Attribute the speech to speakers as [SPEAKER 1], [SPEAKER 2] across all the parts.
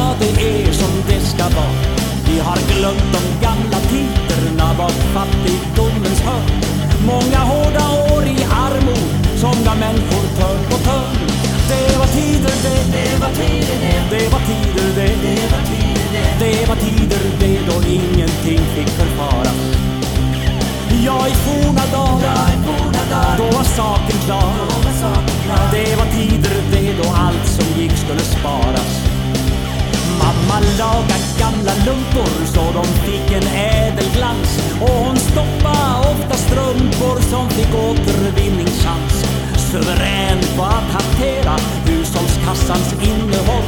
[SPEAKER 1] ja det är som det ska vara. Vi har glömt de gamla tiderna var fattigdomens hörn. Många hårda år i armod som gav människor törn på törn. Det var tider det, det var tider det, det var tider det, det var tider det, det var tider det då ingenting fick gamla lumpor så de fick en ädel glans och hon stoppa ofta strumpor som fick återvinningschans. Suverän på att hantera hushållskassans innehåll.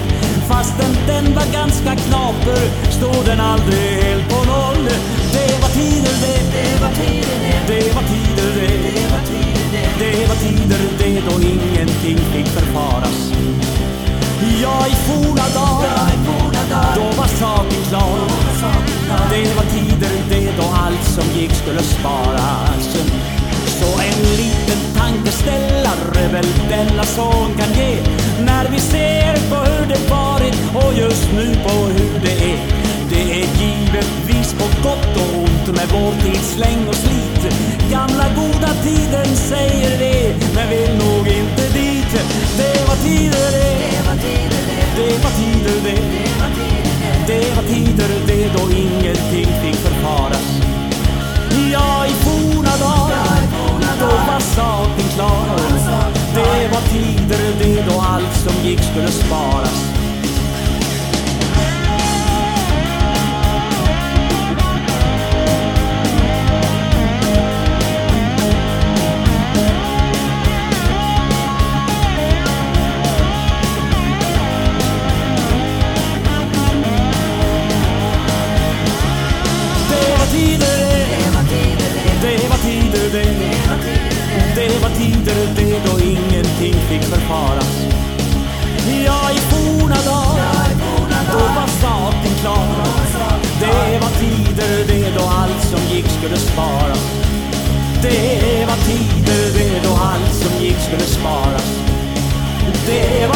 [SPEAKER 1] Fastän den var ganska knaper stod den aldrig helt på noll. Det var tider det, det var tider det, det var tider det, det var tider det, det var tider det då ingenting fick förfaras. Ja, i forna dagar, då var saken klar. Det var tider det då allt som gick skulle sparas. Så en liten tankeställare väl denna sång kan ge när vi ser på hur det varit och just nu på hur det är. Det är givetvis på gott och ont med vår tids släng och slit. Gamla goda tiden säger det, men vill nog det var tider det då ingenting fick förfaras. Ja, i forna dagar, då var saken klar. Det var tider det då allt som gick skulle sparas. förfaras. Ja, i forna dagar, då var staten klar. Det var tider det då allt som gick skulle sparas. Det var tider det då allt som gick skulle sparas. Det